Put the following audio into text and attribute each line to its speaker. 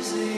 Speaker 1: music.